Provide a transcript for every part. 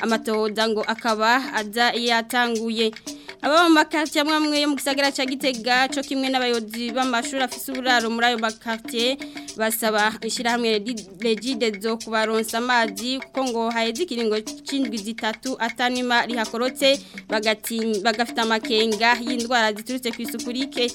amatohoza ngo akaba aza yatanguye ababa mu makaritsiye amwe amwe yo mu gisagara cya gitega cyo kimwe n'abayobozi b'amashuri afite uburaro muri ayo makaritsiye basaba ishyirahamwe regidezo kubaronsa amazi kuko ngo haheze ikiringo cy'indwi zitatu atanima rihakorotse bagafite amakenga y'indwara ziturutse ku isuku rike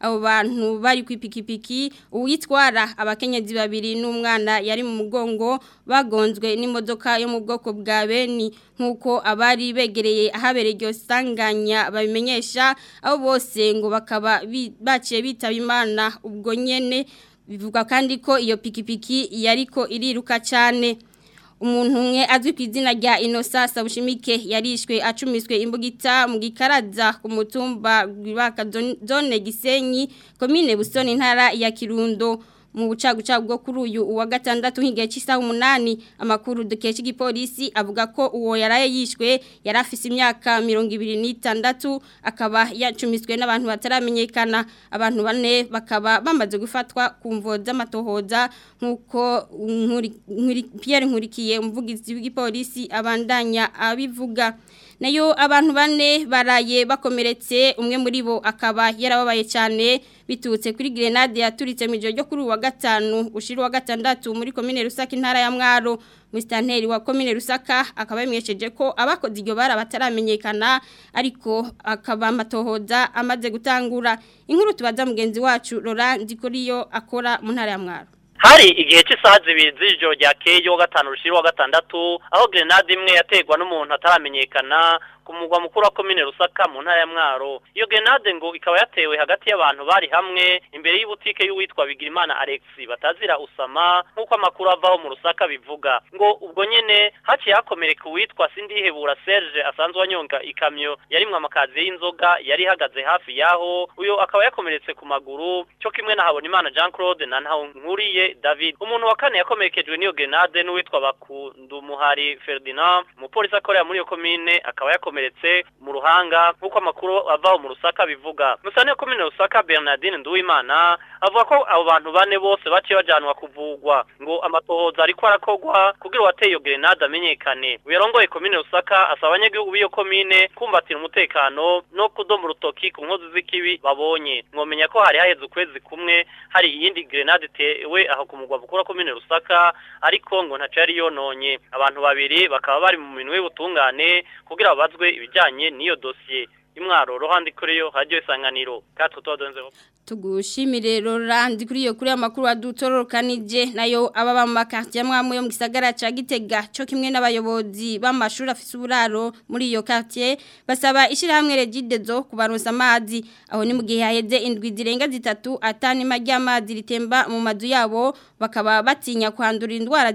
abo bantu bari ku ipikipiki uwitwara abakenyezi babiri n'umwana yari mu mugongo bagonzwe n'imodoka yo mu bwoko bwa beni nk'uko abari begereye ahabereye iryo sanganya babimenyesha abo bose ngo bakaba baciye bitaba imana ubwo nyene bivuga kandi ko iyo pikipiki yariko iriruka cyane umuntu umwe azwi ku izina rya inosa sabushimike yarishwe acumiswe imbugita mu gikaraza ku mutumba zone gisenyi komine busoni intara ya kirundo mu bucaguca bwo kuri uyu uwa gatandatu nk'igihe umunani amakuru dukesha igipolisi avuga ko uwo yaraye yishwe yari afise imyaka mirongo ibiri n'itandatu akaba yacumiswe n'abantu bataramenyekana abantu bane bakaba bamaze gufatwa ku mvo z'amatohoza nk'uko Pierre nkurikiye umuvugizi w'igipolisi abandanya abivuga nayo abantu bane baraye bakomeretse umwe muri bo akaba yarababaye cyane bitutse kuri grenade yaturitse mu gihe cyo kuri uwa gatanu ushira uwa gatandatu muri komine rusaka intara ya mwaro Mr wa komine rusaka akaba yamwesheje ko abakoze iryo bara bataramenyekana ariko akaba amatohoza amaze gutangura inkuru tubaza mugenzi wacu Laurent ndikuriyo akora mu ntara ya mwaro hari igihe cy'isaha zibiri z'ijoro rya keye wa gatanu rushyira gatandatu aho gerenade imwe yategwa n'umuntu ataramenyekana ku mugwa mukuru wa komine rusaka mu ntara ya mwaro iyo genade ngo ikaba yatewe hagati y'abantu bari hamwe imbere y'ibutike y'uwitwa bigirimana alex batazira usama nk'uko amakuru avaho mu rusaka bivuga ngo ubwo nyene haciye hakomereka uwitwa sindihebura serge asanzwe anyonga ikamyo yarimwe amakaziye y'inzoga yari ihagaze hafi yaho uyu akaba yakomeretse ku maguru cyo kimwe na habonimana jean claude na ntaho david umuntu wa kane yakomerekejwe n'iyo genade n'uwitwa bakundumuhari ferdinand umupolisi akorera muri iyo komine akaba yakomeretse yakomeretse mu ruhanga nk'uko amakuru avaho mu rusaka bivuga musane yakomeje rusaka bernardine nduwimana avuga ko abo bantu bane bose baciye bajyanwa kuvugwa ngo amatohoza ariko arakogwa kugira uwateye iyo gerenade amenyekane uyarongoye komine rusaka asaba abanyagihugu b'iyo komine kumbatira umutekano no kudoma urutoki ku nkozi z'ikibi babonye mwomenya ko hari haheze ukwezi kumwe hari iyindi gerenade itewe aho ku mugwa mukuru wa komine rusaka ariko ngo ntaco yari yononye abantu babiri bakaba bari mu minwe y'ubutungane kugira babazwe ibijyanye n'iyo dosiye imwaro rohandi kuri yo radio isanganiro katutodonzeho tugushimire Rolandi kuri yo kuri amakuru adutorokanije nayo ababa mu makartie mwamwe yo mu gisagara Gitega cyo kimwe n'abayobozi b'amashuri afise uburaro muri iyo quartier basaba ishirahamwe regidezo kubaronsa amazi aho ni mu gihe indwi zirenga zitatu atani amazi ritemba mu mazu yabo bakaba batinya kwandura indwara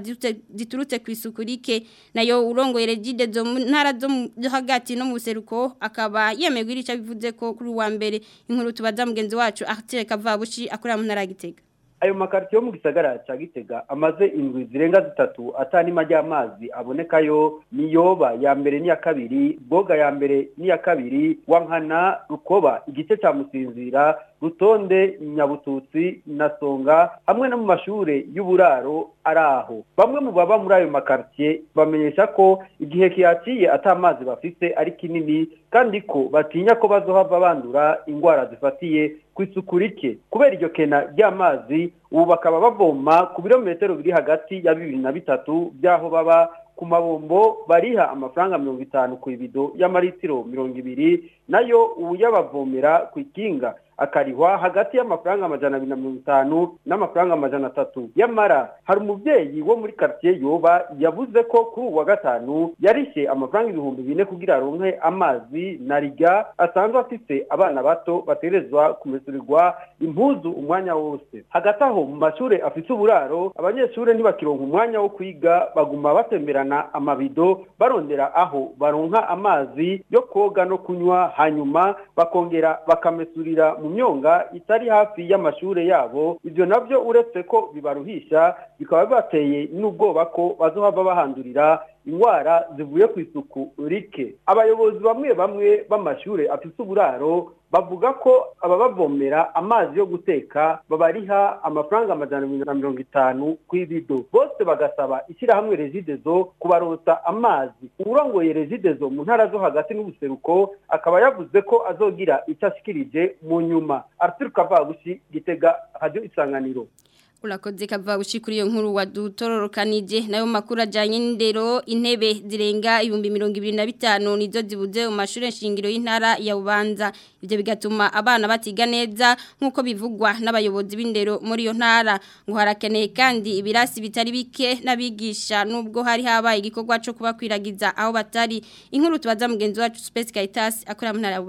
ziturutse ku isuku rike nayo urongoye regidezo ntara zo hagati no mu seruko akaba yema twemewe irica bivuze ko kuri uwa mbere inkuru tubaza mugenzi wacu atereka vabushi akorera mu ntara ayo makarito yo mu gisagara cya gitega amaze indwi zirenga zitatu atani majya amazi abonekayo niyoba ya mbere n'iya kabiri boga ya mbere n'iya kabiri wankana rukoba igice cya musinzira rutonde nyabututsi na songa hamwe no mu mashuri y'uburaro ari aho bamwe mu baba muri ayo makaritsiye bamenyesha ko igihe kiyaciye atamazi bafite ari kinini kandi ko batinya ko bazohava bandura indwara zifatiye ku isuku rike kubera iryo kena ry'amazi ubu bakaba bavoma ku birometero biri hagati ya bibiri na bitatu by'aho baba ku mabombo bariha amafaranga mirongo itanu ku ibido y'amaritiro mirongo ibiri nayo ubu yabavomera ku ikinga akarihwa hagati y'amafaranga amajana abiri na mirongo itanu n'amafaranga amajana atatu yamara hari umubyeyi wo muri karitsiye yoba yavuze ko kuri uwa gatanu yarishe amafaranga ibihumbi bine kugira aronke amazi na riga asanzwe afite abana bato baterezwa kumesurirwa impuzu umwanya wose hagati aho mu mashuri afite uburaro abanyeshuri ntibakironka umwanya wo kwiga baguma batemberana amabido barondera aho baronka amazi yo koga no kunywa hanyuma bakongera bakamesurira mu myonga itari hafi y'amashuri yabo ibyo nabyo uretse ko bibaruhisha bikaba bibateye n'ubwoba ko bazohava bahandurira indwara zivuye ku isuku rike abayobozi bamwe bamwe b'amashuri afite uburaro bavuga ko ababavomera amazi yo guteka babariha amafaranga amajana na mirongo itanu ku ibido bose bagasaba ishyirahamwe rezidezo kubarota amazi urongoye rezidezo mu ntara zo hagati n'ubuseruko akaba yavuze ko azogira icyo ashikirije mu nyuma arthur kavagushi gitega radiyo isanganiro urakoze kavuga kuri iyo nkuru wadutororokanije nayo makuru ajyanye n'indero intebe zirenga ibihumbi mirongo ibiri na bitanu nizo zibuze mu mashuri shingiro y'intara ya bubanza ibyo bigatuma abana batiga neza nk'uko bivugwa n'abayobozi b'indero muri iyo ntara ngo kandi ibirasi bitari bike n'abigisha nubwo hari habaye igikorwa cyo kubakwiragiza aho batari inkuru tubaza mugenzi wa supesi kayitasi akorera mu ntara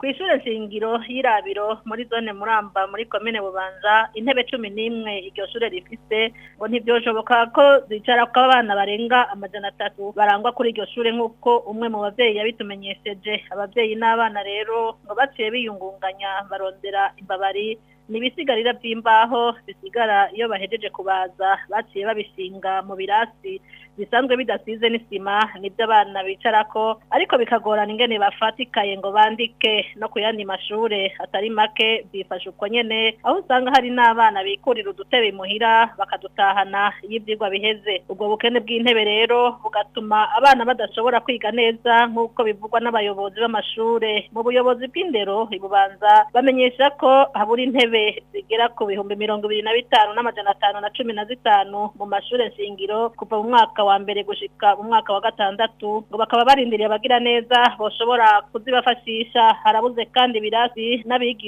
ku ishuri shingiro y'irabiro muri zone muramba muri komine bubanza intebe cumi n'imwe iryo shuri rifise ngo ntibyoshoboka ko zicara ko abana barenga amajana atatu barangwa kuri iryo shuri nk'uko umwe mu babyeyi yabitumenyesheje ababyeyi n'abana rero ngo baciye biyungunganya barondera imbabari ni by'imbaho bisigara iyo bahejeje kubaza baciye babishinga mu birasi bisanzwe bidasize n'isima nibyo abana bicara ko ariko bikagorana ingene bafatikaye ngo bandike no ku yandi mashure atari make bifasha uko nyene aho usanga hari n'abana bikurira udutebe imuhira bakadutahana iyo ivyigwa biheze ubwo bukene bw'intebe rero bugatuma abana badashobora kwiga neza nk'uko bivugwa n'abayobozi b’amashuri mu buyobozi bw'indero ibubanza bamenyesha ko habura intebe zigera ku bihumbi mirongo ibiri na bitanu n'amajana atanu na cumi na zitanu mu mashuri nshingiro kuva mu mwaka wa mbere gushika mu mwaka wa gatandatu ngo bakaba barindiriye abagira neza bashobora kuzibafashisha harabuze kandi birasi n'abigisha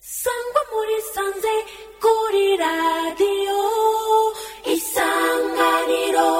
sangwa muri sanze kuri radiyo isanganiro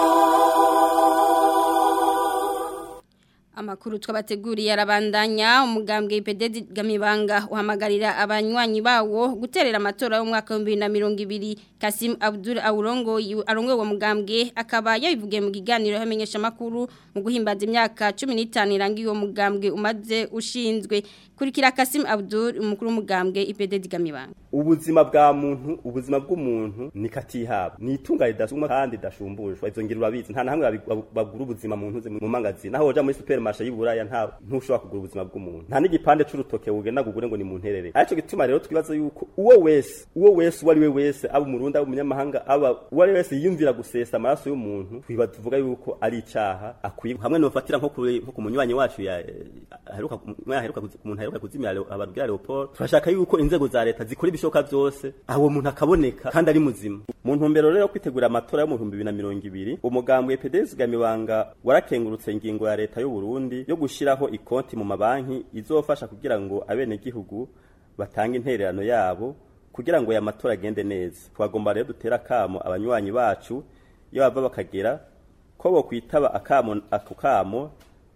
amakuru twabateguriye arabandanya umugambwe ipededi gamibanga uhamagarira abanywanyi bawo guterera amatora y'umwaka w'ibihumbi na mirongo ibiri Kasim Abdul Aurongo arongoye uwo mugambwe akaba yabivugiye mu giganiro hamenyesha makuru mu guhimbaza imyaka 15 irangiye uwo mugambwe umaze ushinzwe kurikira Kasim Abdul umukuru w'umugambwe IPD Digamibanga ubuzima bwa muntu ubuzima bw'umuntu nikatihaba nitunga ridasuma kandi dashumbushwa ivyo ngira urabizi nta nahamwe bagura ubuzima mu ntuze mu mangazini naho hoja muri supermarché y'Iburaya nta ntushobora kugura ubuzima bw'umuntu nta n'igipande c'urutoke ugenda kugure ngo ni mu nterere arico gituma rero twibaza yuko uwo wese uwo wese uwo we wese abo mu w'umunyarwanda umunyamahanga aba uwo ari wese yiyumvira gusesa amaraso y'umuntu twiba tuvuga yuko ari icyaha akwiye hamwe n'ufatira nko ku munywanyi wacu yaheruka umuntu aheruka kuzimya abarwira leopold turashaka yuko inzego za leta zikora ibishoboka byose aho muntu akaboneka kandi ari muzima mu ntumbero rero yo kwitegura amatora yo mu bihumbi bibiri na mirongo ibiri umugambwe pedes gamibanga warakengurutse ingingo ya leta y'u Burundi yo gushyiraho ikonti mu mabanki izofasha kugira ngo abenegihugu batanga intererano yabo kugira ngo aya matora agende neza twagomba rero dutera akamo abanywanyi bacu iyo bava bakagera ko bokwitaba akamo ako kamo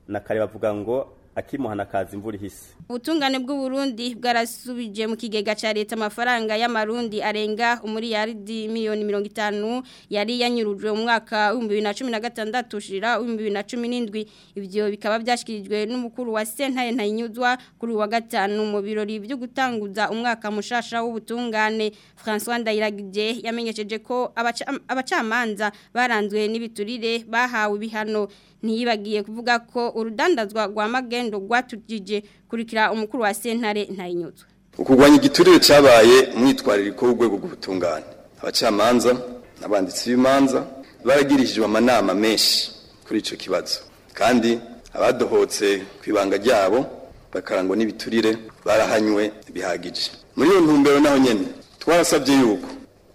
na kare bavuga ngo akimuhana kaza imvura ihise ubutungane bw'uburundi bwarasubije mu kigega cya leta amafaranga y'amarundi arenga umuriyaridi miliyoni mirongo itanu yari yanyurujwe mu mwaka w'ibihumbi na cumi na gatandatu ushyira w'ibihumbi na cumi n'indwi ibyo bikaba byashyikirijwe n'umukuru wa sentare ntayinyuzwa kuri uwa gatanu mu birori byo gutanguza umwaka mushasha w'ubutungane francois ndayiragije yamenyesheje ko abacamanza baranzwe n'ibiturire bahawe ibihano ntiyibagiye kuvuga ko urudandazwa rwa magendo rwatujije kurikira umukuru wa sentare ntayinyuzwe ukurwanya igiturire cyabaye umwitwarariko w'urwego rw'ubutungane abacamanza n'abanditsi b'imanza baragirijwe amanama menshi kuri icyo kibazo kandi abadohotse ku ibanga ryabo bakarangwa n'ibiturire barahanywe bihagije muri iyo ntumbero naho nyine twarasabye yuko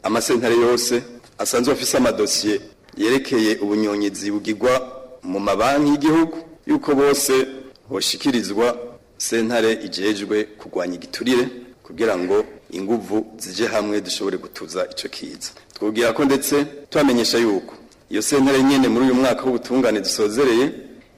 amasentare yose asanzwe afise amadosiye yerekeye ubunyonyizi bugirwa mu mabanki y'igihugu yuko bose bashyikirizwa sentare igejwe kugwanya igiturire kugira ngo inguvu zijye hamwe dushobore gutuza icyo kiza twubwira ko ndetse twamenyesha yuko iyo sentare nyine muri uyu mwaka w'ubutungane dusozereye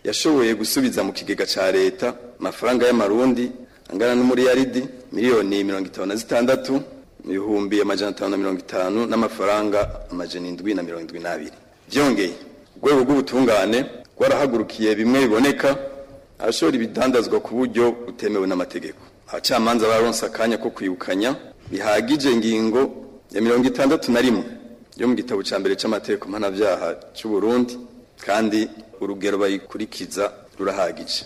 yashoboye gusubiza mu kigega cya leta amafaranga y'amarundi angana n'umuriyaridi miliyoni mirongo itanu na zitandatu ibihumbi amajana atanu na mirongo itanu n'amafaranga amajana indwi na mirongo indwi n'abiri byongeye urwego rw'ubutungane rwarahagurukiye bimwe biboneka ashora ibidandazwa ku buryo butemewe n'amategeko abacamanza baronse akanya ko kwibukanya bihagije ingingo ya mirongo itandatu na rimwe yo mu gitabo cya mbere cy'amategeko mpanabyaha cy'u Burundi kandi urugero bayikurikiza rurahagije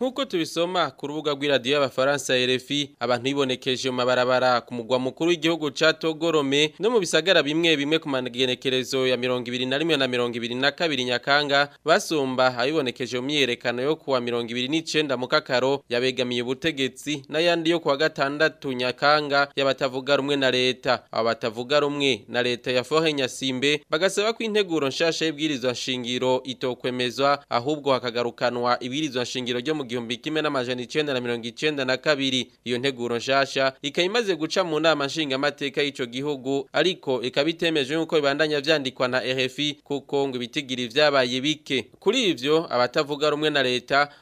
Nkuko tubisoma ku rubuga wa Faransa RFI abantu bibonekeje mu mabarabara ku mugwa mukuru w'igihugu ca Togorome no mu bisagara bimge bimge ku kerezo ya 21 na 22 Nyakanga basomba abibonekeje mu myiyerekano yo kuwa 29 mu Kakaro yabegamiye ubutegetsi n'ayandi yo kuwa gatandatu Nyakanga batavugaru mge na leta aba batavuga na leta ya Fohe Nyasimbe bagasaba ko integuro nshasha y'ibwirizwa shingiro itokwemezwa ahubwo hakagarukanwa ibwirizwa shingiro ryo mu gihumbi kimwe n'amajana icenda na mirongo icyenda na kabiri iyo nteguro nshasha ikaba imaze guca mu nama nshingamateka y'ico gihugu ariko ikaba itemeje yuko ibandanya vyandikwa na RFI kuko ngo ibitigiri vyabaye bike kuri ibyo abatavuga rumwe na leta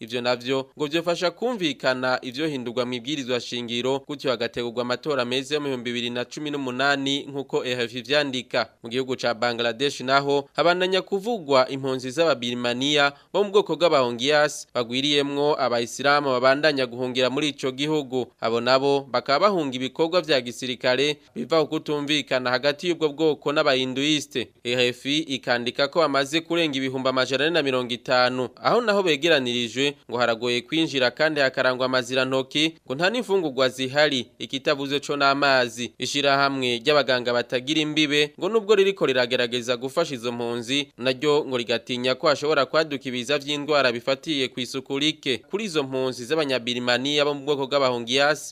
ivyo navyo ngo vyofasha kumvikana ivyo hindurwa mu ibwirizwa shingiro gutyo hagategurwa amatora meza yo mu bihumbi bibiri na cumi nk'uko ehf ivyandika mu gihugu ca bangladesh naho habananya kuvugwa impunzi z'ababirimaniya bo mu bwoko bw'abahongiyasi bagwiriyemwo abayisilamu babandanya guhungira muri ico gihugu abo nabo bakaba bahunga ibikorwa vya gisirikare biva mvika na hagati y'ubwo bwoko hinduiste. ehf ikandika ko bamaze kurenga ngibi humba majarani na mirongo itanu aho naho begeranirijwe ngo haragoye kwinjira kandi hakarangwa amazirantoki ngo nta n'imfungurwa zihari ikitavuze chona ama amazi ishirahamwe ry'abaganga batagira imbibe ngo nubwo ririko riragerageza gufasha izo mpunzi naryo ngo rigatinya ko ashobora kwaduka ibiza vy'indwara bifatiye ku isuku rike kuri izo mpunzi z'abanyabirimaniya bo mu bwoko bw'abahungiyasi